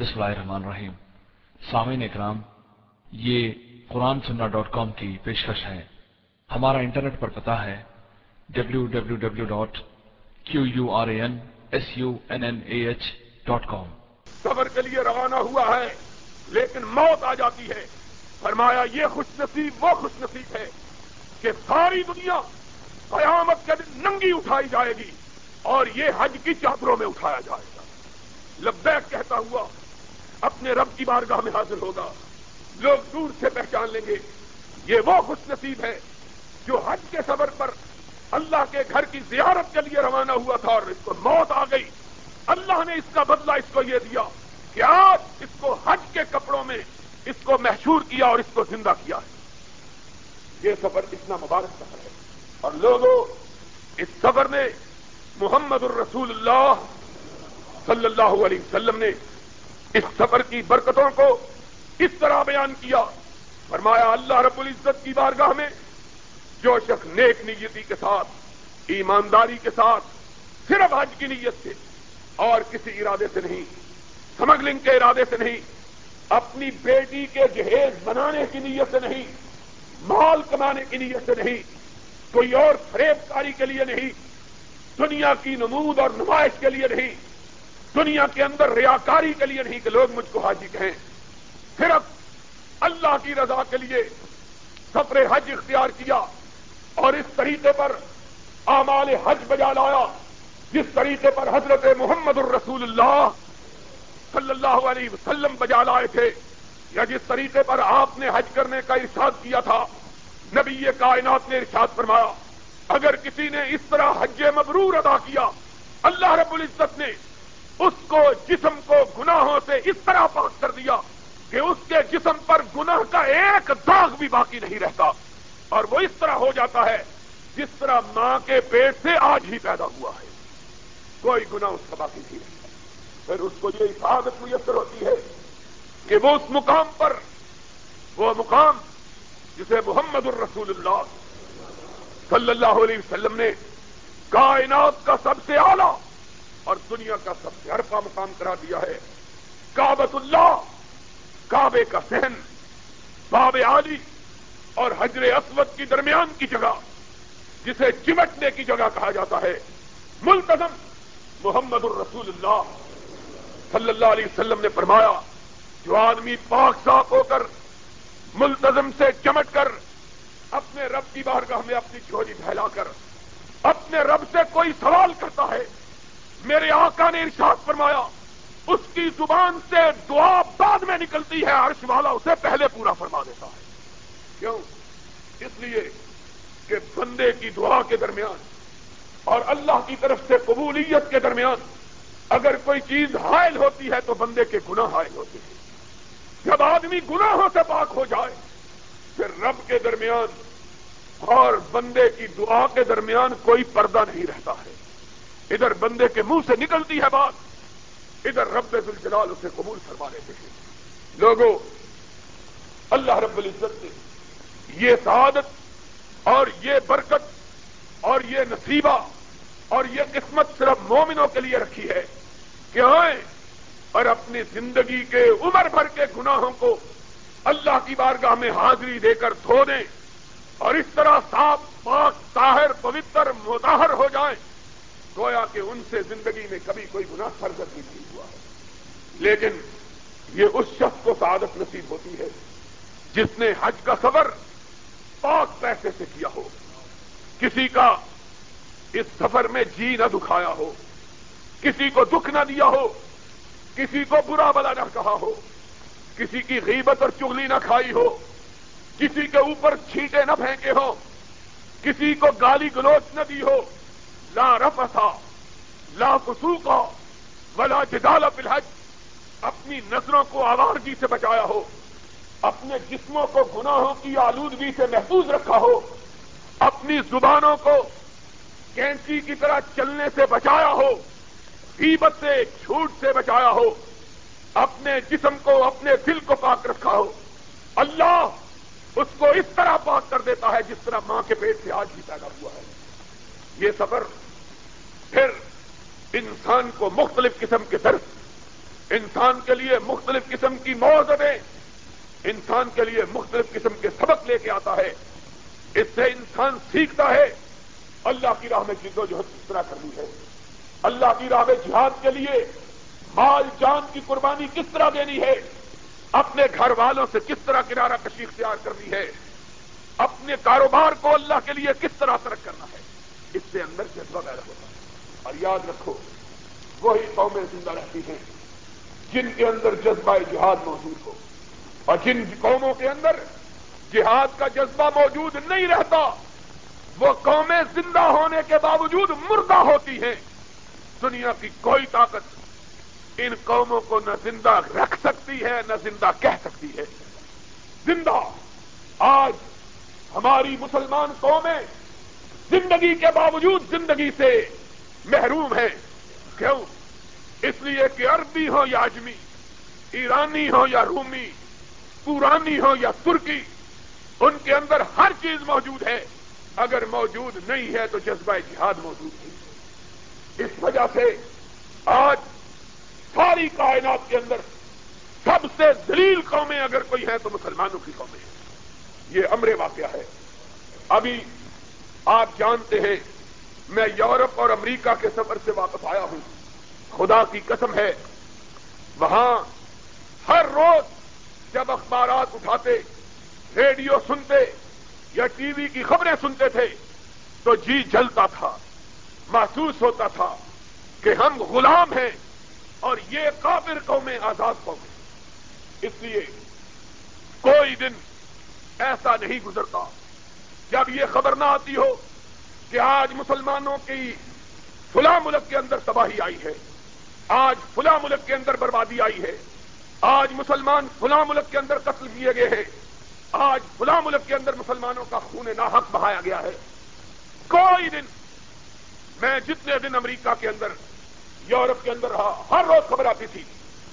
بسم اللہ الرحمن الرحیم سامعین اکرام یہ قرآن سننا ڈاٹ کام کی پیشکش ہے۔ ہمارا انٹرنیٹ پر پتا ہے W W W dot Q U R A N S U N N A H dot com صبر کے لیے روانہ ہوا ہے، لیکن موت آ جاتی ہے۔ فرمایا، یہ خوش نصیب وہ خوش نصیب ہے کہ ساری دنیا قیامت کے دن ننگی اٹھائی جائے گی اور یہ حج کی چادروں میں اٹھایا جائے گا۔ لبیک کہتا ہوا اپنے رب کی بارگاہ میں حاضر ہوگا۔ لوگ دور سے پہچان لیں گے۔ یہ وہ خوش نصیب ہے جو حج کے سفر پر اللہ کے گھر کی زیارت کے لیے روانہ ہوا تھا اور اس کو موت آ گئی۔ اللہ نے اس کا بدلہ اس کو یہ دیا کہ آج اس کو حج کے کپڑوں میں اس کو محشور کیا اور اس کو زندہ کیا ہے۔ یہ سفر اتنا مبارک سفر ہے۔ اور لوگوں، اس سفر میں محمد الرسول اللہ صلی اللہ علیہ وسلم نے اس سفر کی برکتوں کو اس طرح بیان کیا۔ فرمایا، اللہ رب العزت کی بارگاہ میں جو شخص نیک نیتی کے ساتھ، ایمانداری کے ساتھ، صرف حج کی نیت سے اور کسی ارادے سے نہیں، سمگلنگ کے ارادے سے نہیں، اپنی بیٹی کے جہیز بنانے کی نیت سے نہیں، مال کمانے کی نیت سے نہیں، کوئی اور فریب کاری کے لیے نہیں، دنیا کی نمود اور نمائش کے لیے نہیں دنیا کے اندر ریاکاری کے لیے نہیں کہ لوگ مجھ کو حاجی کہیں۔ صرف اللہ کی رضا کے لیے سفر حج اختیار کیا اور اس طریقے پر آمال حج بجا لایا، جس طریقے پر حضرت محمد الرسول اللہ صلی اللہ علیہ وسلم بجا لائے تھے یا جس طریقے پر آپ نے حج کرنے کا ارشاد کیا تھا، نبی کائنات نے ارشاد فرمایا، اگر کسی نے اس طرح حج مبرور ادا کیا، اللہ رب العزت نے اس کو جسم کو گناہوں سے اس طرح پاک کر دیا کہ اس کے جسم پر گناہ کا ایک داغ بھی باقی نہیں رہتا۔ اور وہ اس طرح ہو جاتا ہے جس طرح ماں کے پیٹ سے آج ہی پیدا ہوا ہے۔ کوئی گناہ اس کا باقی نہیں رہتا۔ پھر اس کو یہ حفاظت میسر ہوتی ہے کہ وہ اس مقام پر، وہ مقام جسے محمد الرسول اللہ صلی اللہ علیہ وسلم نے کائنات کا سب سے اعلیٰ اور دنیا کا سب سے ہرفا مقام کرا دیا ہے۔ کابت اللہ، کعبے کا سہن باب عالی اور حجر اسود کی درمیان کی جگہ، جسے چمٹنے کی جگہ کہا جاتا ہے۔ ملتظم محمد الرسول اللہ صلی اللہ علیہ وسلم نے فرمایا، جو آدمی پاک صاف ہو کر ملتظم سے چمٹ کر اپنے رب کی بارگاہ میں اپنی چوری پھیلا کر اپنے رب سے کوئی سوال کرتا ہے میرے آقا نے ارشاد فرمایا، اس کی زبان سے دعا بعد میں نکلتی ہے، عرش والا اسے پہلے پورا فرما دیتا ہے۔ کیوں؟ اس لیے کہ بندے کی دعا کے درمیان اور اللہ کی طرف سے قبولیت کے درمیان اگر کوئی چیز حائل ہوتی ہے تو بندے کے گناہ حائل ہوتے ہیں۔ جب آدمی گناہوں سے پاک ہو جائے، پھر رب کے درمیان اور بندے کی دعا کے درمیان کوئی پردہ نہیں رہتا ہے۔ ادھر بندے کے منہ سے نکلتی ہے بات۔ ادھر رب الجلال اسے قبول فرما لیتے ہیں لوگوں، اللہ رب العزت نے یہ سعادت اور یہ برکت اور یہ نصیبہ اور یہ قسمت صرف مومنوں کے لیے رکھی ہے کہ آئیں اور اپنی زندگی کے عمر بھر کے گناہوں کو اللہ کی بارگاہ میں حاضری دے کر دھو دیں اور اس طرح صاف پاک، طاہر، پوتر مظاہر ہو جائیں۔ گویا کہ ان سے زندگی میں کبھی کوئی گناہ فرضت نہیں ہوا۔ ہے لیکن یہ اس شخص کو سعادت نصیب ہوتی ہے جس نے حج کا سفر پاک پیسے سے کیا ہو، کسی کا اس سفر میں جی نہ دکھایا ہو، کسی کو دکھ نہ دیا ہو، کسی کو برا بلا نہ کہا ہو، کسی کی غیبت اور چگلی نہ کھائی ہو، کسی کے اوپر چھینٹے نہ پھینکے ہو کسی کو گالی گلوچ نہ دی ہو لا رفسا لا فسوقا ولا جدال بالحج اپنی نظروں کو آوارگی سے بچایا ہو، اپنے جسموں کو گناہوں کی آلودگی سے محفوظ رکھا ہو، اپنی زبانوں کو کینچی کی طرح چلنے سے بچایا ہو قیمت سے، جھوٹ سے بچایا ہو، اپنے جسم کو، اپنے دل کو پاک رکھا ہو۔ اللہ اس کو اس طرح پاک کر دیتا ہے جس طرح ماں کے پیٹ سے آج ہی پیدا ہوا ہے۔ یہ سفر پھر انسان کو مختلف قسم کے درد، انسان کے لیے مختلف قسم کی موزدیں انسان کے لیے مختلف قسم کے سبق لے کے آتا ہے۔ اس سے انسان سیکھتا ہے، اللہ کی راہ میں جد و جہد کس طرح کرنی ہے۔ اللہ کی راہ میں جہاد کے لیے مال جان کی قربانی کس طرح دینی ہے؟ اپنے گھر والوں سے کس طرح کنارہ کشی اختیار کرنی ہے؟ اپنے کاروبار کو اللہ کے لیے کس طرح ترک کرنا ہے؟ اس سے اندر جذبہ پیدا ہوتا ہے۔ اور یاد رکھو، وہی قومیں زندہ رہتی ہیں جن کے اندر جذبہ جہاد موجود ہو۔ اور جن قوموں کے اندر جہاد کا جذبہ موجود نہیں رہتا، وہ قومیں زندہ ہونے کے باوجود مردہ ہوتی ہیں۔ دنیا کی کوئی طاقت ان قوموں کو نہ زندہ رکھ سکتی ہے، نہ زندہ کہہ سکتی ہے۔ زندہ، آج ہماری مسلمان قومیں زندگی کے باوجود زندگی سے محروم ہیں۔ کیوں؟ اس لیے کہ عربی ہو یا اجمی، ایرانی ہو یا رومی پورانی ہو یا ترکی، ان کے اندر ہر چیز موجود ہے۔ اگر موجود نہیں ہے تو جذبہ جہاد موجود نہیں اس وجہ سے آج ساری کائنات کے اندر سب سے دلیل قومیں اگر کوئی ہے تو مسلمانوں کی قومیں ہیں۔ یہ امر واقعہ ہے۔ ابھی آپ جانتے ہیں، میں یورپ اور امریکہ کے سفر سے واپس آیا ہوں۔ خدا کی قسم ہے، وہاں ہر روز جب اخبارات اٹھاتے، ریڈیو سنتے یا ٹی وی کی خبریں سنتے تھے، تو جی جلتا تھا، محسوس ہوتا تھا کہ ہم غلام ہیں اور یہ کافر قومیں آزاد قومیں اس لیے کوئی دن ایسا نہیں گزرتا۔ جب یہ خبر نہ آتی ہو کہ آج مسلمانوں کی فلاں ملک کے اندر تباہی آئی ہے، آج فلاں ملک کے اندر بربادی آئی ہے، آج مسلمان فلاں ملک کے اندر قتل کیے گئے ہیں، آج فلاں ملک کے اندر مسلمانوں کا خون ناحق بہایا گیا ہے۔ کوئی دن میں جتنے دن امریکہ کے اندر، یورپ کے اندر رہا، ہر روز خبر آتی تھی،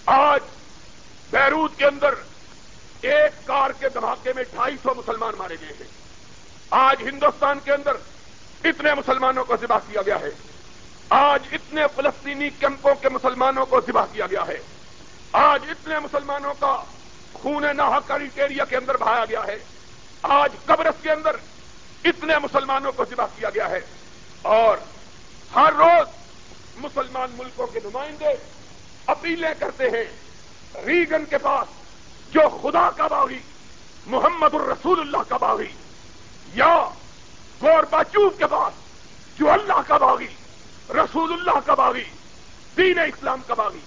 آج بیروت کے اندر ایک کار کے دھماکے میں ڈھائی سو مسلمان مارے گئے ہیں۔ آج ہندوستان کے اندر اتنے مسلمانوں کو ذبح کیا گیا ہے۔ آج اتنے فلسطینی کیمپوں کے مسلمانوں کو ذبح کیا گیا ہے۔ آج اتنے مسلمانوں کا خون ناحکاری ایریا کے اندر بہایا گیا ہے۔ آج قبرس کے اندر اتنے مسلمانوں کو ذبح کیا گیا ہے۔ اور ہر روز مسلمان ملکوں کے نمائندے اپیلیں کرتے ہیں ریگن کے پاس جو خدا کا باغی، محمد الرسول اللہ کا باغی یا گور کے پاس جو اللہ کا باغی، رسول اللہ کا باغی، دین اسلام کا باغی،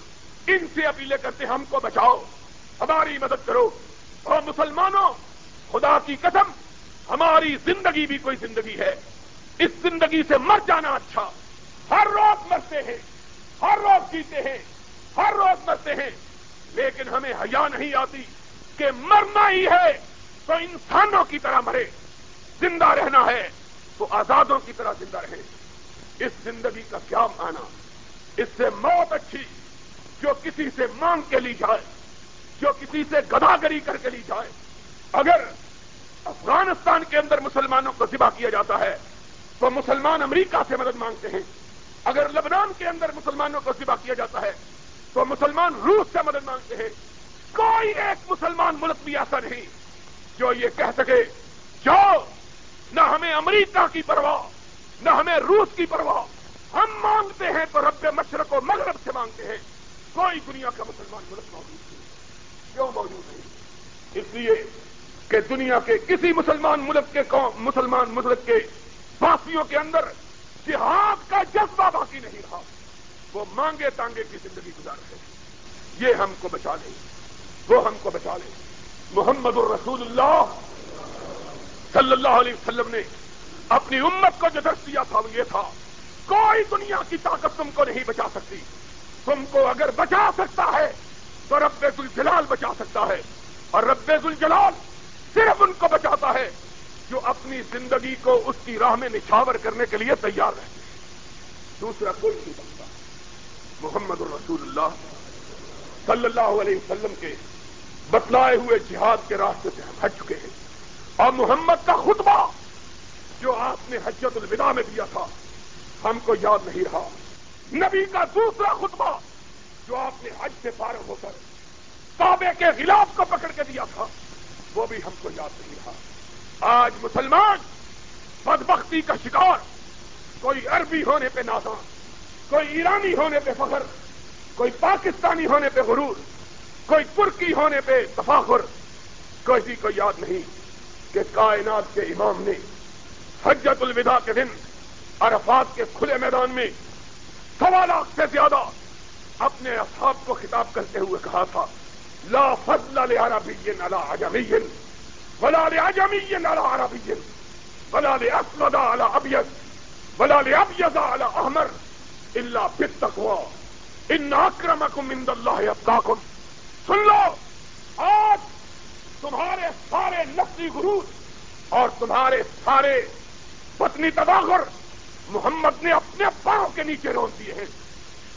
ان سے اپیلیں کرتے ہم کو بچاؤ، ہماری مدد کرو اور مسلمانوں، خدا کی قسم، ہماری زندگی بھی کوئی زندگی ہے۔ اس زندگی سے مر جانا اچھا۔ ہر روز مرتے ہیں، ہر روز جیتے ہیں، ہر روز مرتے ہیں۔ لیکن ہمیں حیا نہیں آتی کہ مرنا ہی ہے تو انسانوں کی طرح مرے۔ زندہ رہنا ہے، تو آزادوں کی طرح زندہ رہے۔ اس زندگی کا کیا مانا اس سے موت اچھی جو کسی سے مانگ کے لی جائے، جو کسی سے گداگری کر کے لی جائے۔ اگر افغانستان کے اندر مسلمانوں کو ذبح کیا جاتا ہے، تو مسلمان امریکہ سے مدد مانگتے ہیں۔ اگر لبنان کے اندر مسلمانوں کو ذبح کیا جاتا ہے، تو مسلمان روس سے مدد مانگتے ہیں۔ کوئی ایک مسلمان ملک بھی ایسا نہیں جو یہ کہہ سکے جو نہ ہمیں امریکہ کی پرواہ، نہ ہمیں روس کی پرواہ۔ ہم مانگتے ہیں تو رب مشرق و مغرب سے مانگتے ہیں۔ کوئی دنیا کا مسلمان ملک موجود نہیں۔ کیوں موجود نہیں؟ اس لیے کہ دنیا کے کسی مسلمان ملک کے مسلمان ملک کے باسیوں کے اندر جہاد کا جذبہ باقی نہیں رہا۔ وہ مانگے تانگے کی زندگی گزار رہے یہ ہم کو بچا لے۔ وہ ہم کو بچا لے۔ محمد الرسول اللہ صلی اللہ علیہ وسلم نے اپنی امت کو جو درس دیا تھا وہ یہ تھا، کوئی دنیا کی طاقت تم کو نہیں بچا سکتی۔ تم کو اگر بچا سکتا ہے تو رب الجلال بچا سکتا ہے۔ اور رب الجلال صرف ان کو بچاتا ہے جو اپنی زندگی کو اس کی راہ میں نچھاور کرنے کے لیے تیار رہتے ہیں۔ دوسرا کوئی نہیں بنتا محمد الرسول اللہ صلی اللہ علیہ وسلم کے بتلائے ہوئے جہاد کے راستے سے ہم ہٹ چکے ہیں۔ اور محمد کا خطبہ جو آپ نے حجت الوداع میں دیا تھا، ہم کو یاد نہیں رہا۔ نبی کا دوسرا خطبہ جو آپ نے حج سے فارغ ہو کر کعبے کے خلاف کو پکڑ کے دیا تھا، وہ بھی ہم کو یاد نہیں رہا۔ آج مسلمان بدبختی کا شکار، کوئی عربی ہونے پہ نازاں کوئی ایرانی ہونے پہ فخر، کوئی پاکستانی ہونے پہ غرور، کوئی ترکی ہونے پہ تفاخر کسی کو یاد نہیں۔ کہ کائنات کے امام نے حجت الوداع کے دن عرفات کے کھلے میدان میں سوا لاکھ سے زیادہ اپنے اصحاب کو خطاب کرتے ہوئے کہا تھا، لا فضل لعربی على عجمی ولا لعجمی على عربی ولا لاسود على ابيض ولا لابيض على احمر الا بالتقوى ان اکرمکم عند اللہ اتقاکم۔ سن لو، آج تمہارے سارے نفسی غرور اور تمہارے سارے پتنی تداخر محمد نے اپنے پاؤں کے نیچے روک دیے ہیں۔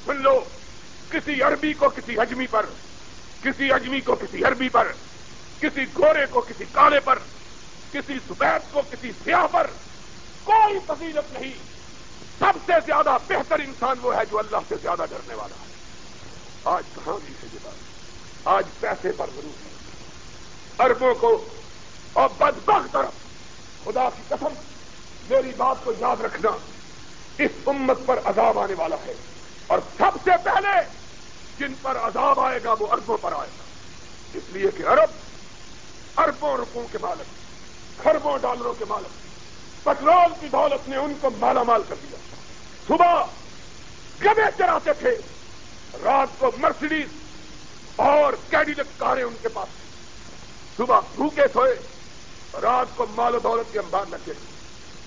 سن لو، کسی عربی کو کسی اجمی پر، کسی اجمی کو کسی عربی پر، کسی گورے کو کسی کالے پر، کسی سفید کو کسی سیاہ پر، کوئی فضیلت نہیں۔ سب سے زیادہ بہتر انسان وہ ہے جو اللہ سے زیادہ ڈرنے والا ہے۔ آج کہاں بھی ہے یہ بات؟ آج پیسے پر ضرور ہے۔ اربوں کو اور بدبخت طرف۔ خدا کی قسم، میری بات کو یاد رکھنا اس امت پر عذاب آنے والا ہے۔ اور سب سے پہلے جن پر عذاب آئے گا وہ اربوں پر آئے گا۔ اس لیے کہ عرب اربوں روپوں کے مالک خربوں ڈالروں کے مالک۔ پٹرول کی دولت نے ان کو مالا مال کر دیا۔ صبح گدے چراتے تھے، رات کو مرسڈیز اور کیڈیلک کاریں ان کے پاس۔ صبح بھوکے سوئے، رات کو مال و دولت کے انبار لگے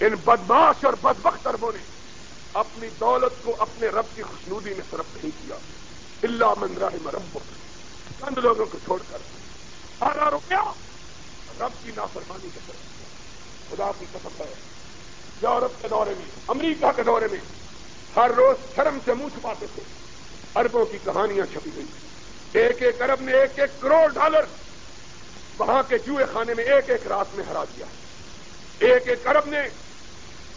ان بدماش اور بدبخت اربوں نے اپنی دولت کو اپنے رب کی خوشنودی میں صرف نہیں کیا۔ اللہ من رحم رب چند لوگوں کو چھوڑ کر۔ سارا روپیہ رب کی نافرمانی کے طرف۔ خدا کی قسم ہے۔ یورپ کے دورے میں، امریکہ کے دورے میں ہر روز شرم سے منہ چھپاتے تھے۔ اربوں کی کہانیاں چھپی گئی ایک ایک ارب نے ایک ایک کروڑ ڈالر وہاں کے جوئے خانے میں ایک ایک رات میں ہرا دیا ایک ایک ارب نے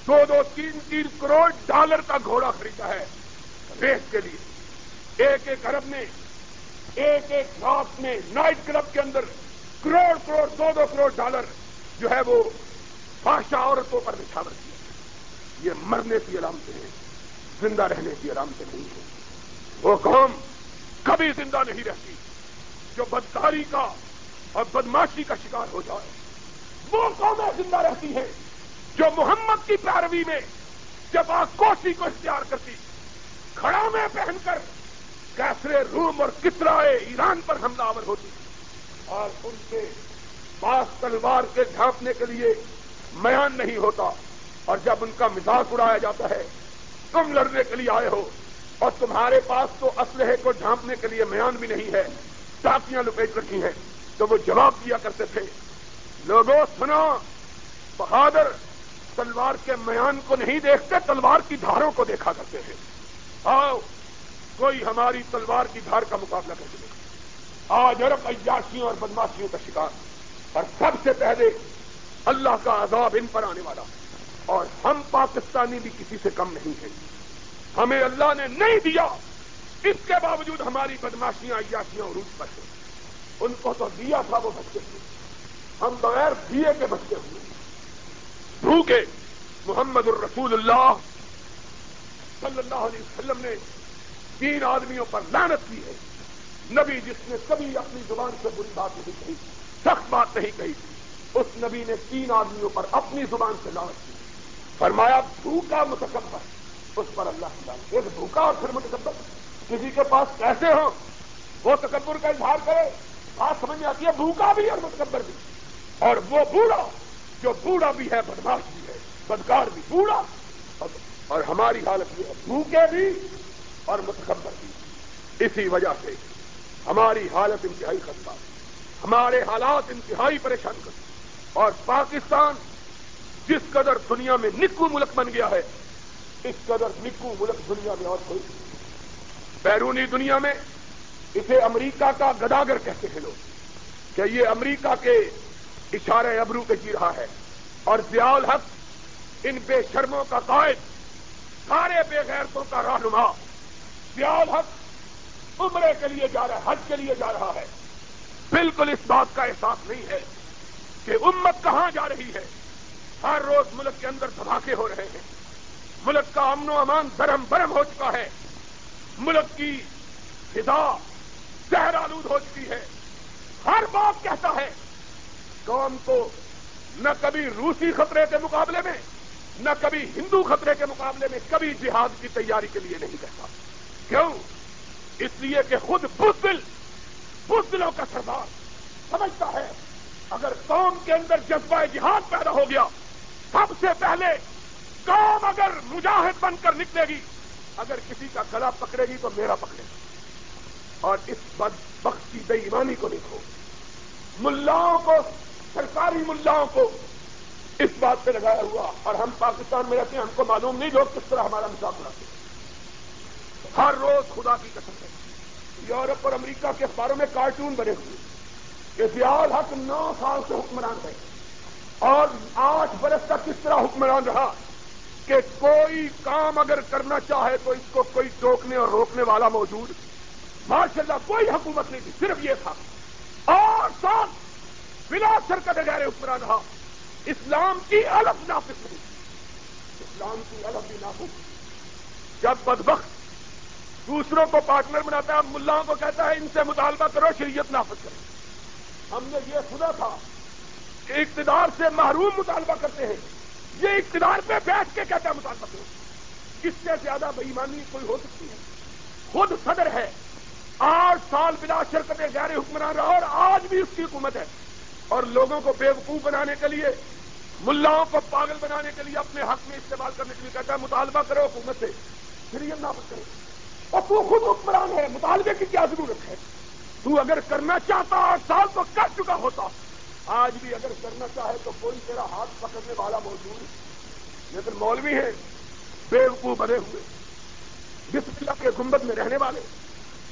دو دو تین تین کروڑ ڈالر کا گھوڑا خریدا ہے ریس کے لیے۔ ایک ایک ارب نے ایک ایک رات میں نائٹ کلب کے اندر کروڑ کروڑ دو دو کروڑ ڈالر جو ہے وہ بادشاہ عورتوں پر نچھاور کیا یہ مرنے کی علامتیں ہیں، زندہ رہنے کی علامتیں نہیں ہیں۔ وہ قوم کبھی زندہ نہیں رہتی۔ جو بدکاری کا اور بدماشی کا شکار ہو جائے۔ وہ قومیں زندہ رہتی ہیں جو محمد کی پیروی میں جب آکوشی کو اختیار کرتی، کھڑا میں پہن کر کیسرے روم اور کترائے ایران پر حملہ آور ہوتی۔ اور ان کے پاس تلوار کے ڈھانپنے کے لیے میان نہیں ہوتا۔ اور جب ان کا مزاج اڑایا جاتا ہے، تم لڑنے کے لیے آئے ہو۔ اور تمہارے پاس تو اسلحے کو ڈھانپنے کے لیے میان بھی نہیں ہے، ٹاکیاں لپیٹ رکھی ہیں۔ تو وہ جواب دیا کرتے تھے لوگوں سنو، بہادر تلوار کے میان کو نہیں دیکھتے، تلوار کی دھاروں کو دیکھا کرتے ہیں۔ آؤ، کوئی ہماری تلوار کی دھار کا مقابلہ کر دے آج ارب عیاشیوں اور بدماشیوں کا شکار۔ اور سب سے پہلے اللہ کا عذاب ان پر آنے والا۔ اور ہم پاکستانی بھی کسی سے کم نہیں ہیں۔ ہمیں اللہ نے نہیں دیا، اس کے باوجود ہماری بدماشیاں عیاشیاں عروج پر ہیں۔ ان کو تو دیا تھا وہ بچے۔ تھے ہم بغیر دیے کے بچے ہوئے۔ بھوکے۔ محمد الرسول اللہ صلی اللہ علیہ وسلم نے تین آدمیوں پر لانت کی ہے۔ نبی جس نے کبھی اپنی زبان سے بری بات نہیں کہی، سخت بات نہیں کہی، اس نبی نے تین آدمیوں پر اپنی زبان سے لانت کی۔ فرمایا، بھوکا متکبر۔ اس پر اللہ کی لانت ایک بھوکا اور پھر متکبر۔ کسی کے پاس کیسے ہو وہ تکبر کا اظہار کرے۔ بات سمجھ میں آتی ہے، بھوکا بھی اور متکبر بھی۔ اور وہ بوڑھا جو بوڑھا بھی ہے، بدماش بھی ہے، بدکار بھی۔ بوڑھا اور ہماری حالت یہ ہے، بھوکے بھی اور متکبر بھی۔ اسی وجہ سے ہماری حالت انتہائی خطرہ ہمارے حالات انتہائی پریشان کرتے اور پاکستان جس قدر دنیا میں نکو ملک بن گیا ہے، اس قدر نکو ملک دنیا میں اور کوئی بیرونی دنیا میں اسے امریکہ کا گداگر کہتے ہیں لوگ، کہ یہ امریکہ کے اشارے ابرو پہ جی رہا ہے۔ اور ضیاء حق ان بے شرموں کا قائد، سارے بے غیرتوں کا رہنما۔ ضیاء حق عمرے کے لیے جا رہا ہے، حج کے لیے جا رہا ہے۔ بالکل اس بات کا احساس نہیں ہے کہ امت کہاں جا رہی ہے۔ ہر روز ملک کے اندر دھماکے ہو رہے ہیں۔ ملک کا امن و امان درم برم ہو چکا ہے۔ ملک کی فضا زہر آلود ہو چکی ہے۔ ہر بات کہتا ہے قوم کو نہ کبھی روسی خطرے کے مقابلے میں، نہ کبھی ہندو خطرے کے مقابلے میں کبھی جہاد کی تیاری کے لیے نہیں کہتا۔ کیوں؟ اس لیے کہ خود بزدل، بزدلوں کا سردار سمجھتا ہے، اگر قوم کے اندر جذبہ جہاد پیدا ہو گیا، سب سے پہلے قوم اگر مجاہد بن کر نکلے گی، اگر کسی کا گلا پکڑے گی تو میرا پکڑے گا۔ اور اس بد بخت کی بے ایمانی کو دیکھو۔ ملاؤں کو، سرکاری ملاؤں کو اس بات پہ لگایا ہوا۔ اور ہم پاکستان میں رہتے ہیں، ہم کو معلوم نہیں لوگ کس طرح ہمارا مساف بناتے ہر روز خدا کی قسم ہے۔ یورپ اور امریکہ کے اخباروں میں کارٹون بنے ہوئے کہ زیاد حق نو سال سے حکمران ہے اور آٹھ برس تک کس طرح حکمران رہا کہ کوئی کام اگر کرنا چاہے تو اس کو کوئی ٹوکنے اور روکنے والا موجود ماشاء اللہ کوئی حکومت نہیں تھی، صرف یہ تھا۔ اور سال بلا سر کا غیر حکمران رہا۔ اسلام کی الگ نافذ نہیں۔ اسلام کی الگ بھی نافذ۔ جب بدبخت دوسروں کو پارٹنر بناتا ہے، ملاؤں کو کہتا ہے، ان سے مطالبہ کرو، شریعت نافذ کرو۔ ہم نے یہ سنا تھا کہ اقتدار سے محروم مطالبہ کرتے ہیں۔ یہ اقتدار پہ بیٹھ کے کہتا ہے مطالبہ کرو۔ اس سے زیادہ بےمانی کوئی ہو سکتی ہے۔ خود صدر ہے۔ آٹھ سال بلا شرکت غیر حکمران رہا اور آج بھی اس کی حکومت ہے۔ اور لوگوں کو بےوقوف بنانے کے لیے، ملاؤں کو پاگل بنانے کے لیے اپنے حق میں استعمال کرنے کے لیے کہتا ہے، مطالبہ کرو حکومت سے۔ پھر یہ نافذ کرو۔ اور تو خود حکمران ہے، مطالبے کی کیا ضرورت ہے؟ تو اگر کرنا چاہتا، آٹھ سال تو کر چکا ہوتا۔ آج بھی اگر کرنا چاہے تو کوئی تیرا ہاتھ پکڑنے والا موجود لیکن مولوی ہے وقوف بنے ہوئے۔ جس اللہ کے گنبد میں رہنے والے۔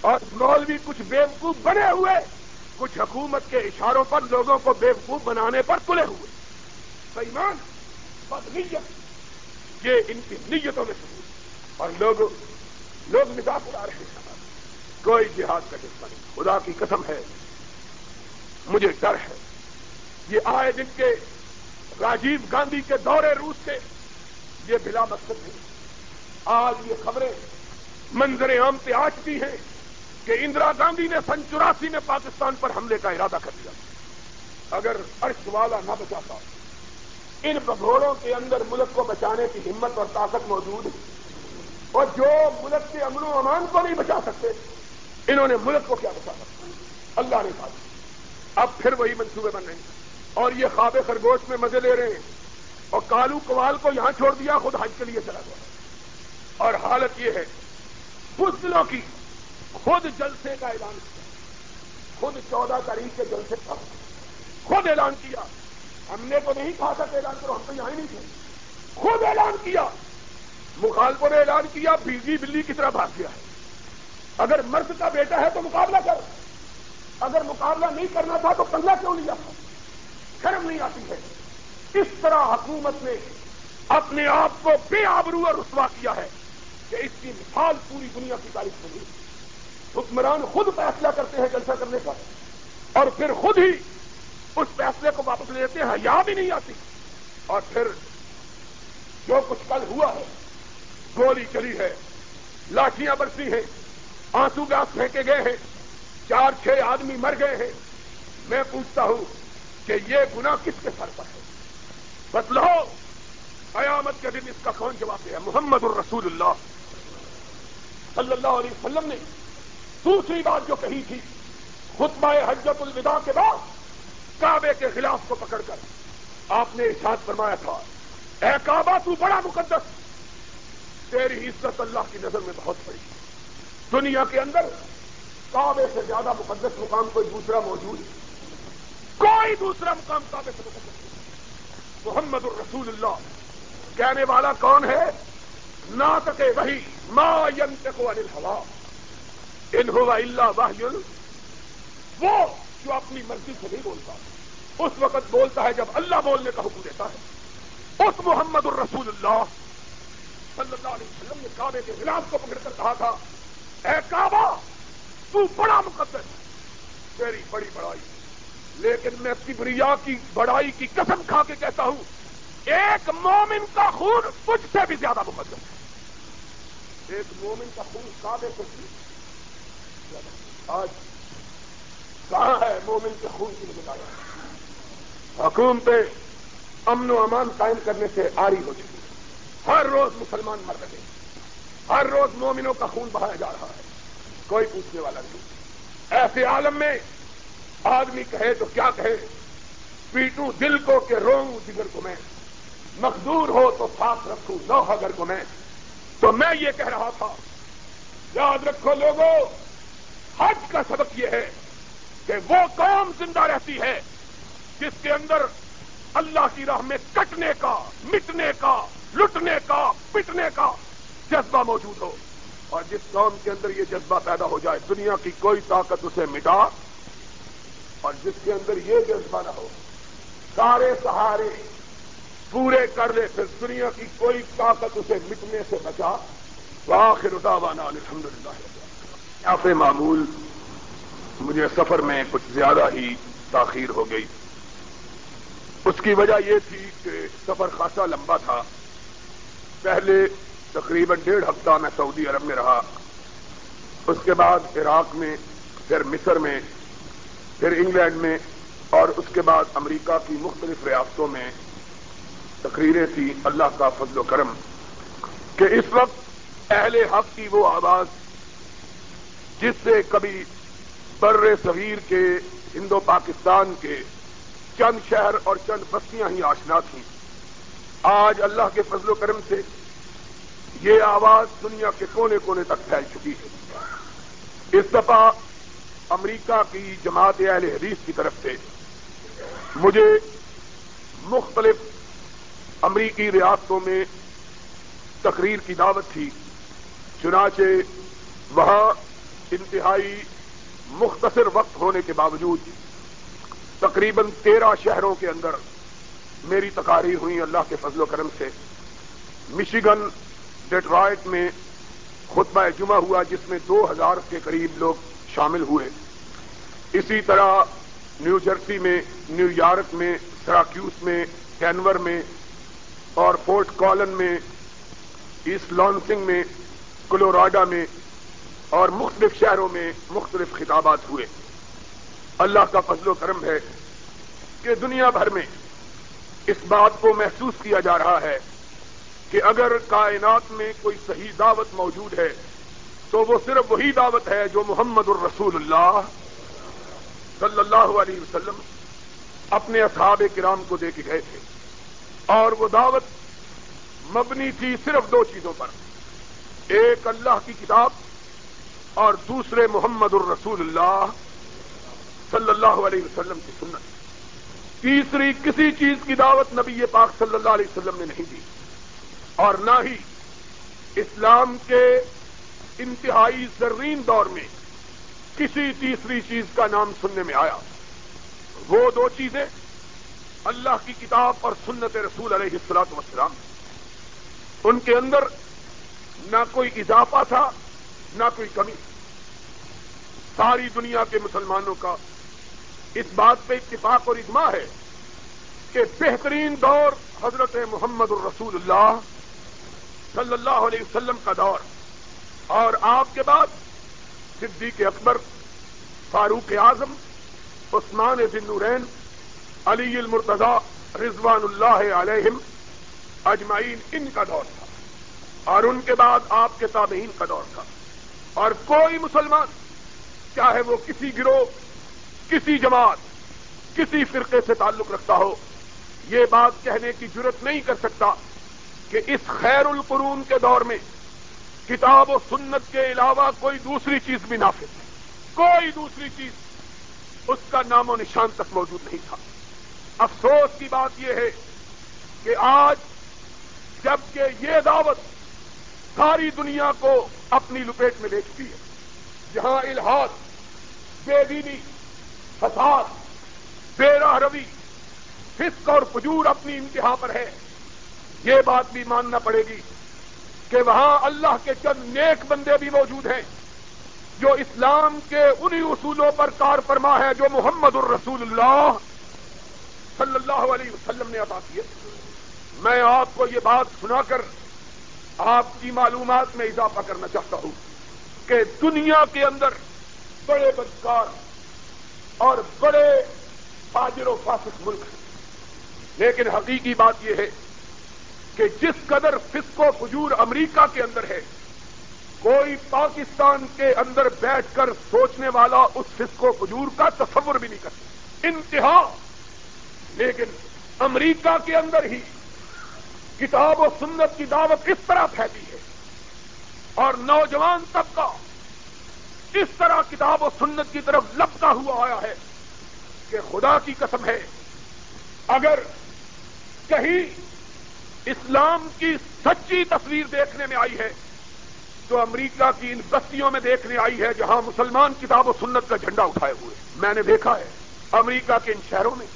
اور مولوی کچھ وقوف بنے ہوئے، کچھ حکومت کے اشاروں پر لوگوں کو وقوف بنانے پر تلے ہوئے۔ بےمان بد نیت یہ ان کی نیتوں میں سے۔ اور لوگ لوگ مزاق اڑا رہے ہیں۔ کوئی جہاد کا جذبہ نہیں۔ خدا کی قسم ہے، مجھے ڈر ہے۔ یہ آئے دن کے راجیو گاندھی کے دورے روس سے یہ بلا مقصد نہیں۔ آج یہ خبریں منظر عام پہ آ چکی ہیں۔ کہ اندرا گاندھی نے سن چوراسی میں پاکستان پر حملے کا ارادہ کر دیا اگر عرش والا نہ بچاتا، ان بگوڑوں کے اندر ملک کو بچانے کی ہمت اور طاقت موجود ہے۔ اور جو ملک کے امن و امان کو نہیں بچا سکتے، انہوں نے ملک کو کیا بچا سکتا؟ اللہ نے کہا۔ اب پھر وہی منصوبے بن رہے ہیں۔ اور یہ خواب خرگوش میں مزے لے رہے ہیں۔ اور کالو کوال کو یہاں چھوڑ دیا، خود حج کے لیے چلا گیا۔ اور حالت یہ ہے کچھ دنوں کی خود جلسے کا اعلان کیا۔ خود چودہ تاریخ کے جلسے کا خود اعلان کیا۔ ہم نے تو نہیں کہا تھا کہ اعلان کرو، ہم تو یہاں ہی نہیں تھے۔ خود اعلان کیا۔ مخالفوں نے اعلان کیا بیوی بلی کی طرح بھاگ گیا ہے۔ اگر مرد کا بیٹا ہے تو مقابلہ کر۔ اگر مقابلہ نہیں کرنا تھا تو کنگا کیوں لیا تھا؟ شرم نہیں آتی ہے۔ اس طرح حکومت نے اپنے آپ کو بے آبرو اور رسوا کیا ہے کہ اس کی مثال پوری دنیا کی تاریخ میں نہیں۔ حکمران خود فیصلہ کرتے ہیں جلسہ کرنے کا اور پھر خود ہی اس فیصلے کو واپس لے لیتے ہیں یا بھی نہیں آتی۔ اور پھر جو کچھ کل ہوا ہے، گولی چلی ہے لاٹیاں برسی ہیں، آنسو گاس پھینکے گئے ہیں، چار چھ آدمی مر گئے ہیں۔ میں پوچھتا ہوں کہ یہ گنا کس کے سر پر ہے؟ بتلو قیامت کے دن اس کا کون جواب دیا محمد الرسول اللہ۔ صلی اللہ علیہ وسلم نے دوسری بات جو کہی تھی، خطبہ حجت الوداع کے بعد کعبے کے خلاف کو پکڑ کر آپ نے ارشاد فرمایا تھا، اے کعبہ تو بڑا مقدس، تیری عزت اللہ کی نظر میں بہت بڑی دنیا کے اندر کعبے سے زیادہ مقدس مقام کوئی دوسرا موجود کوئی دوسرا مقام کعبے سے مقدس محمد الرسول اللہ، کہنے والا کون ہے؟ نہ تکے وہی ما کو انل ہوا ان ہوا اللہ واہ وہ جو اپنی مرضی سے نہیں بولتا، اس وقت بولتا ہے جب اللہ بولنے کا حکم دیتا ہے۔ اس محمد الرسول اللہ صلی اللہ علیہ وسلم نے کعبے کے خلاف کو پکڑ کر کہا تھا، اے کعبہ، تو بڑا مقدس، تیری بڑی بڑائی۔ لیکن میں کبریا کی بڑائی کی قسم کھا کے کہتا ہوں، ایک مومن کا خون مجھ سے بھی زیادہ مقدس ہے۔ ایک مومن کا خون کعبے سے بھی آج کہاں ہے مومن کے خون کی نظر حکومتیں امن و امان قائم کرنے سے آری ہو چکی ہر روز مسلمان مر رہے ہر روز مومنوں کا خون بہایا جا رہا ہے۔ کوئی پوچھنے والا نہیں۔ ایسے عالم میں آدمی کہے تو کیا کہے؟ پیٹوں دل کو کہ رو جگر کو میں مقدور ہو تو ساتھ رکھوں نو اگر کو میں تو میں یہ کہہ رہا تھا، یاد رکھو لوگوں حج کا سبق یہ ہے کہ وہ قوم زندہ رہتی ہے جس کے اندر اللہ کی راہ میں کٹنے کا، مٹنے کا، لٹنے کا، پٹنے کا جذبہ موجود ہو۔ اور جس قوم کے اندر یہ جذبہ پیدا ہو جائے، دنیا کی کوئی طاقت اسے مٹا اور جس کے اندر یہ جذبہ نہ ہو، سارے سہارے پورے کر لے، پھر دنیا کی کوئی طاقت اسے مٹنے سے بچا۔ آخر اٹاوانا الحمد للہ معمول مجھے سفر میں کچھ زیادہ ہی تاخیر ہو گئی۔ اس کی وجہ یہ تھی کہ سفر خاصا لمبا تھا۔ پہلے تقریباً ڈیڑھ ہفتہ میں سعودی عرب میں رہا۔ اس کے بعد عراق میں، پھر مصر میں، پھر انگلینڈ میں، اور اس کے بعد امریکہ کی مختلف ریاستوں میں تقریریں تھیں۔ اللہ کا فضل و کرم کہ اس وقت اہل حق کی وہ آواز جس سے کبھی بر صغیر کے ہندو پاکستان کے چند شہر اور چند بستیاں ہی آشنا تھیں۔ آج اللہ کے فضل و کرم سے یہ آواز دنیا کے کونے کونے تک پھیل چکی ہے۔ اس دفعہ امریکہ کی جماعت اہل حدیث کی طرف سے مجھے مختلف امریکی ریاستوں میں تقریر کی دعوت تھی، چنانچہ وہاں انتہائی مختصر وقت ہونے کے باوجود تقریباً تیرہ شہروں کے اندر میری تقاریر ہوئی اللہ کے فضل و کرم سے۔ مشیگن ڈیٹرائٹ میں خطبہ جمعہ ہوا جس میں دو ہزار کے قریب لوگ شامل ہوئے۔ اسی طرح نیو جرسی میں، نیو یارک میں، سراکیوس میں کینور میں اور فورٹ کالن میں، ایسٹ لانسنگ میں، کلوراڈا میں اور مختلف شہروں میں مختلف خطابات ہوئے۔ اللہ کا فضل و کرم ہے کہ دنیا بھر میں اس بات کو محسوس کیا جا رہا ہے کہ اگر کائنات میں کوئی صحیح دعوت موجود ہے، تو وہ صرف وہی دعوت ہے جو محمد الرسول اللہ صلی اللہ علیہ وسلم اپنے اصحاب کرام کو دے کے گئے تھے۔ اور وہ دعوت مبنی تھی صرف دو چیزوں پر۔ ایک اللہ کی کتاب اور دوسرے محمد الرسول اللہ صلی اللہ علیہ وسلم کی سنت۔ تیسری کسی چیز کی دعوت نبی پاک صلی اللہ علیہ وسلم نے نہیں دی۔ اور نہ ہی اسلام کے انتہائی زرین دور میں کسی تیسری چیز کا نام سننے میں آیا۔ وہ دو چیزیں اللہ کی کتاب اور سنت رسول علیہ السلاط وسلام ان کے اندر نہ کوئی اضافہ تھا نہ کوئی کمی۔ ساری دنیا کے مسلمانوں کا اس بات پہ اتفاق اور اجماع ہے کہ بہترین دور حضرت محمد الرسول اللہ صلی اللہ علیہ وسلم کا دور اور آپ کے بعد صدیق اکبر، فاروق اعظم، عثمان ذنورین علی المرتضی رضوان اللہ علیہم اجمعین، ان کا دور تھا اور ان کے بعد آپ کے تابعین کا دور تھا۔ اور کوئی مسلمان، چاہے وہ کسی گروہ، کسی جماعت، کسی فرقے سے تعلق رکھتا ہو، یہ بات کہنے کی ضرورت نہیں کر سکتا کہ اس خیر القرون کے دور میں کتاب و سنت کے علاوہ کوئی دوسری چیز بھی نافذ ہے۔ کوئی دوسری چیز اس کا نام و نشان تک موجود نہیں تھا۔ افسوس کی بات یہ ہے کہ آج جبکہ یہ دعوت ساری دنیا کو اپنی لپیٹ میں لے چکی ہے۔ جہاں الحاظ بے دینی، فساد، بے راہ روی، فسق اور فجور اپنی انتہا پر ہے۔ یہ بات بھی ماننا پڑے گی کہ وہاں اللہ کے چند نیک بندے بھی موجود ہیں جو اسلام کے انہی اصولوں پر کار فرما ہے جو محمد الرسول اللہ صلی اللہ علیہ وسلم نے عطا کیے۔ میں آپ کو یہ بات سنا کر آپ کی معلومات میں اضافہ کرنا چاہتا ہوں کہ دنیا کے اندر بڑے بدکار اور بڑے فاجر و فاسق ملک ہیں۔ لیکن حقیقی بات یہ ہے کہ جس قدر فسق و فجور امریکہ کے اندر ہے، کوئی پاکستان کے اندر بیٹھ کر سوچنے والا اس فسق و فجور کا تصور بھی نہیں کرتا۔ انتہا! لیکن امریکہ کے اندر ہی کتاب و سنت کی دعوت اس طرح پھیلی ہے؟ اور نوجوان طبقہ اس طرح کتاب و سنت کی طرف لپتا ہوا آیا ہے کہ خدا کی قسم ہے، اگر کہیں اسلام کی سچی تصویر دیکھنے میں آئی ہے، تو امریکہ کی ان بستیوں میں دیکھنے آئی ہے جہاں مسلمان کتاب و سنت کا جھنڈا اٹھائے ہوئے۔ میں نے دیکھا ہے، امریکہ کے ان شہروں میں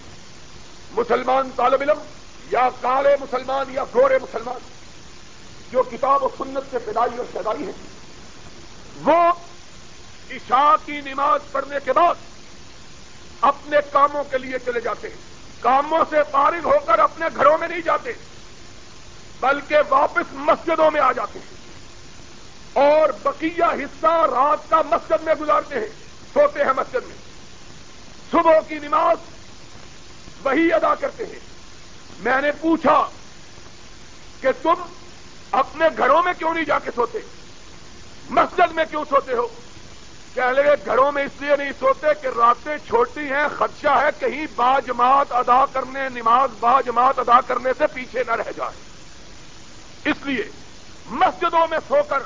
مسلمان طالب علم یا کالے مسلمان یا گورے مسلمان، جو کتاب و سنت سے پیدائی اور شدائی ہے۔ وہ عشاء کی نماز پڑھنے کے بعد اپنے کاموں کے لیے چلے جاتے ہیں۔ کاموں سے فارغ ہو کر اپنے گھروں میں نہیں جاتے، بلکہ واپس مسجدوں میں آ جاتے ہیں۔ اور بقیہ حصہ رات کا مسجد میں گزارتے ہیں، سوتے ہیں مسجد میں۔ صبح کی نماز وہی ادا کرتے ہیں۔ میں نے پوچھا کہ تم اپنے گھروں میں کیوں نہیں جا کے سوتے؟ مسجد میں کیوں سوتے ہو؟ کہہ لگے گھروں میں اس لیے نہیں سوتے کہ راتیں چھوٹی ہیں، خدشہ ہے، کہیں با جماعت ادا کرنے، نماز با جماعت ادا کرنے سے پیچھے نہ رہ جائے اس لیے مسجدوں میں سو کر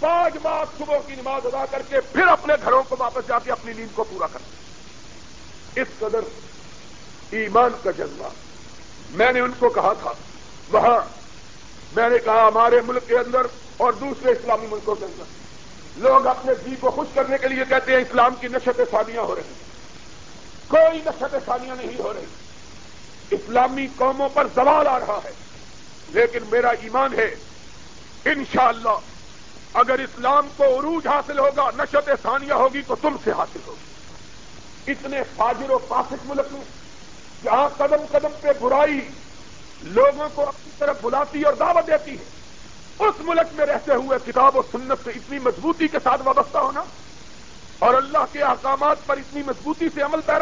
پانچ بار صبح کی نماز ادا کر کے پھر اپنے گھروں کو واپس جا کے اپنی نیند کو پورا کرتے اس قدر ایمان کا جذبہ۔ میں نے ان کو کہا تھا، وہاں میں نے کہا ہمارے ملک کے اندر اور دوسرے اسلامی ملکوں کے اندر۔ لوگ اپنے جی کو خوش کرنے کے لیے کہتے ہیں اسلام کی نشت ثانیاں ہو رہی ہیں۔ کوئی نشت ثانیاں نہیں ہو رہی۔ اسلامی قوموں پر زوال آ رہا ہے۔ لیکن میرا ایمان ہے، انشاءاللہ، اگر اسلام کو عروج حاصل ہوگا، نشت ثانیہ ہوگی تو تم سے حاصل ہوگی۔ اتنے فاجر و فاسق ملک میں جہاں قدم قدم پہ برائی لوگوں کو اپنی طرف بلاتی اور دعوت دیتی ہے۔ اس ملک میں رہتے ہوئے کتاب و سنت سے اتنی مضبوطی کے ساتھ وابستہ ہونا اور اللہ کے احکامات پر اتنی مضبوطی سے عمل پیرا